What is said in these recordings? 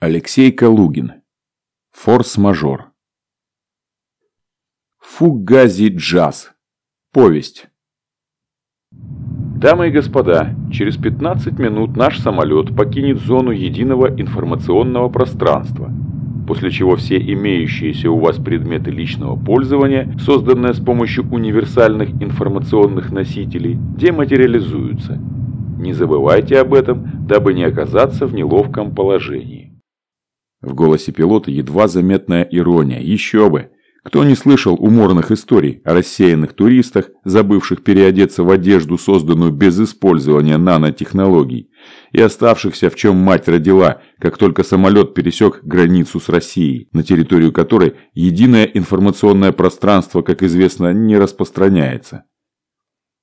Алексей Калугин. Форс-мажор. Фугази джаз. Повесть. Дамы и господа, через 15 минут наш самолет покинет зону единого информационного пространства, после чего все имеющиеся у вас предметы личного пользования, созданные с помощью универсальных информационных носителей, дематериализуются. Не забывайте об этом, дабы не оказаться в неловком положении. В голосе пилота едва заметная ирония. Еще бы! Кто не слышал уморных историй о рассеянных туристах, забывших переодеться в одежду, созданную без использования нанотехнологий, и оставшихся в чем мать родила, как только самолет пересек границу с Россией, на территорию которой единое информационное пространство, как известно, не распространяется.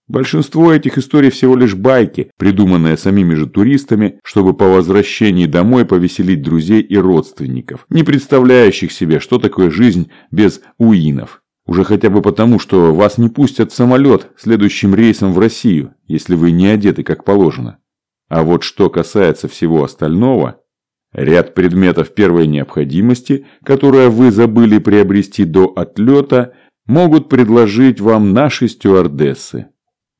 Большинство этих историй всего лишь байки, придуманные самими же туристами, чтобы по возвращении домой повеселить друзей и родственников, не представляющих себе, что такое жизнь без уинов. Уже хотя бы потому, что вас не пустят в самолет следующим рейсом в Россию, если вы не одеты как положено. А вот что касается всего остального, ряд предметов первой необходимости, которые вы забыли приобрести до отлета, могут предложить вам наши стюардессы.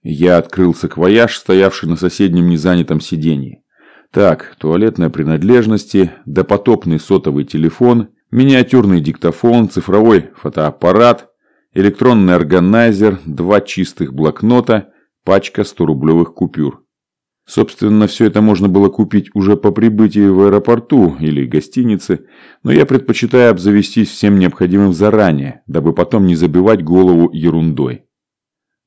Я открыл саквояж, стоявший на соседнем незанятом сиденье. Так, туалетные принадлежности, допотопный сотовый телефон, миниатюрный диктофон, цифровой фотоаппарат, электронный органайзер, два чистых блокнота, пачка 100-рублевых купюр. Собственно, все это можно было купить уже по прибытии в аэропорту или гостинице, но я предпочитаю обзавестись всем необходимым заранее, дабы потом не забивать голову ерундой.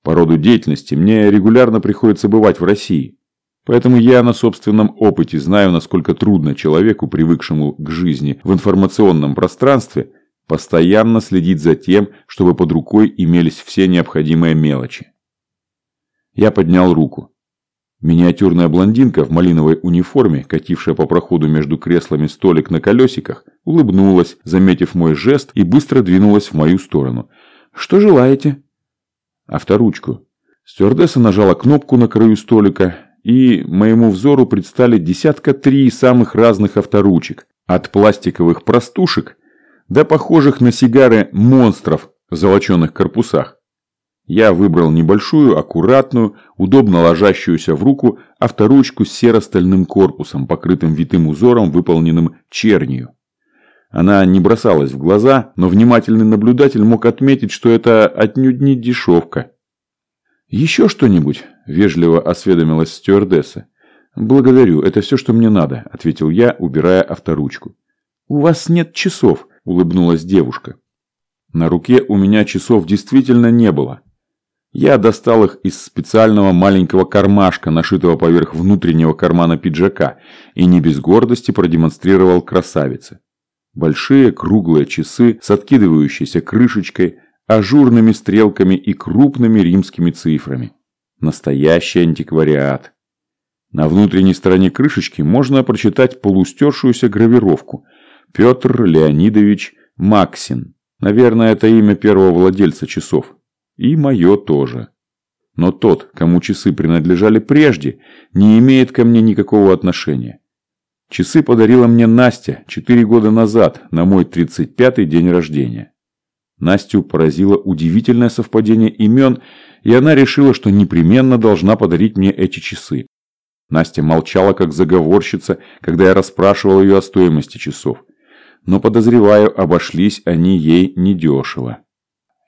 По роду деятельности мне регулярно приходится бывать в России. Поэтому я на собственном опыте знаю, насколько трудно человеку, привыкшему к жизни в информационном пространстве, постоянно следить за тем, чтобы под рукой имелись все необходимые мелочи. Я поднял руку. Миниатюрная блондинка в малиновой униформе, катившая по проходу между креслами столик на колесиках, улыбнулась, заметив мой жест, и быстро двинулась в мою сторону. «Что желаете?» Авторучку. Стюардесса нажала кнопку на краю столика, и моему взору предстали десятка три самых разных авторучек. От пластиковых простушек до похожих на сигары монстров в золоченных корпусах. Я выбрал небольшую, аккуратную, удобно ложащуюся в руку авторучку с серо-стальным корпусом, покрытым витым узором, выполненным чернью. Она не бросалась в глаза, но внимательный наблюдатель мог отметить, что это отнюдь не дешевка. «Еще что-нибудь?» – вежливо осведомилась стюардесса. «Благодарю, это все, что мне надо», – ответил я, убирая авторучку. «У вас нет часов», – улыбнулась девушка. На руке у меня часов действительно не было. Я достал их из специального маленького кармашка, нашитого поверх внутреннего кармана пиджака, и не без гордости продемонстрировал красавице. Большие круглые часы с откидывающейся крышечкой, ажурными стрелками и крупными римскими цифрами. Настоящий антиквариат. На внутренней стороне крышечки можно прочитать полустершуюся гравировку. Петр Леонидович Максин. Наверное, это имя первого владельца часов. И мое тоже. Но тот, кому часы принадлежали прежде, не имеет ко мне никакого отношения. Часы подарила мне Настя четыре года назад, на мой 35-й день рождения. Настю поразило удивительное совпадение имен, и она решила, что непременно должна подарить мне эти часы. Настя молчала как заговорщица, когда я расспрашивал ее о стоимости часов. Но, подозреваю, обошлись они ей недешево.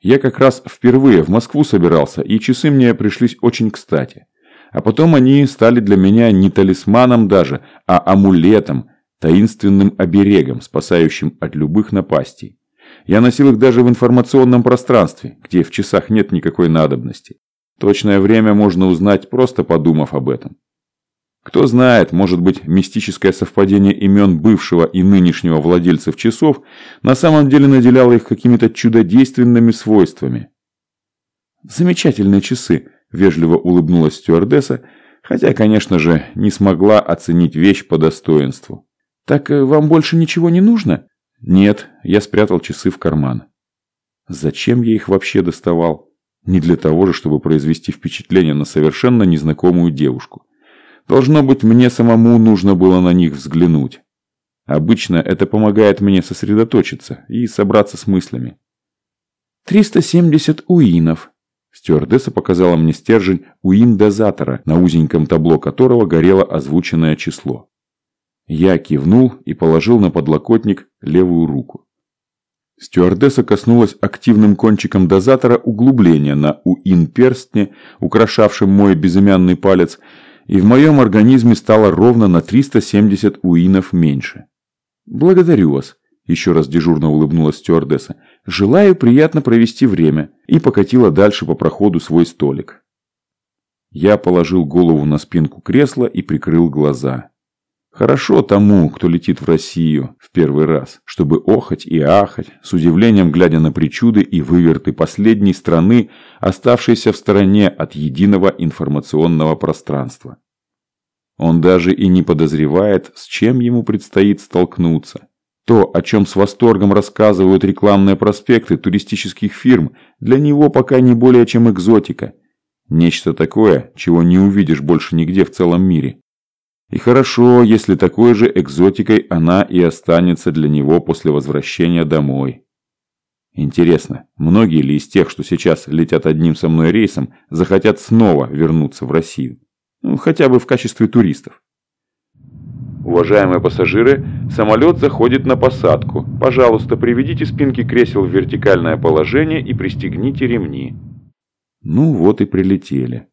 Я как раз впервые в Москву собирался, и часы мне пришлись очень кстати. А потом они стали для меня не талисманом даже, а амулетом, таинственным оберегом, спасающим от любых напастей. Я носил их даже в информационном пространстве, где в часах нет никакой надобности. Точное время можно узнать, просто подумав об этом. Кто знает, может быть, мистическое совпадение имен бывшего и нынешнего владельцев часов на самом деле наделяло их какими-то чудодейственными свойствами. Замечательные часы, Вежливо улыбнулась стюардесса, хотя, конечно же, не смогла оценить вещь по достоинству. «Так э, вам больше ничего не нужно?» «Нет, я спрятал часы в карман». Зачем я их вообще доставал? Не для того же, чтобы произвести впечатление на совершенно незнакомую девушку. Должно быть, мне самому нужно было на них взглянуть. Обычно это помогает мне сосредоточиться и собраться с мыслями. 370 уинов. Стюардесса показала мне стержень уин-дозатора, на узеньком табло которого горело озвученное число. Я кивнул и положил на подлокотник левую руку. Стюардесса коснулась активным кончиком дозатора углубления на уин-перстне, украшавшем мой безымянный палец, и в моем организме стало ровно на 370 уинов меньше. «Благодарю вас», – еще раз дежурно улыбнулась стюардесса. «Желаю приятно провести время» и покатила дальше по проходу свой столик. Я положил голову на спинку кресла и прикрыл глаза. Хорошо тому, кто летит в Россию в первый раз, чтобы охать и ахать, с удивлением глядя на причуды и выверты последней страны, оставшейся в стороне от единого информационного пространства. Он даже и не подозревает, с чем ему предстоит столкнуться. То, о чем с восторгом рассказывают рекламные проспекты туристических фирм, для него пока не более чем экзотика. Нечто такое, чего не увидишь больше нигде в целом мире. И хорошо, если такой же экзотикой она и останется для него после возвращения домой. Интересно, многие ли из тех, что сейчас летят одним со мной рейсом, захотят снова вернуться в Россию? Ну, хотя бы в качестве туристов. Уважаемые пассажиры, самолет заходит на посадку. Пожалуйста, приведите спинки кресел в вертикальное положение и пристегните ремни. Ну вот и прилетели.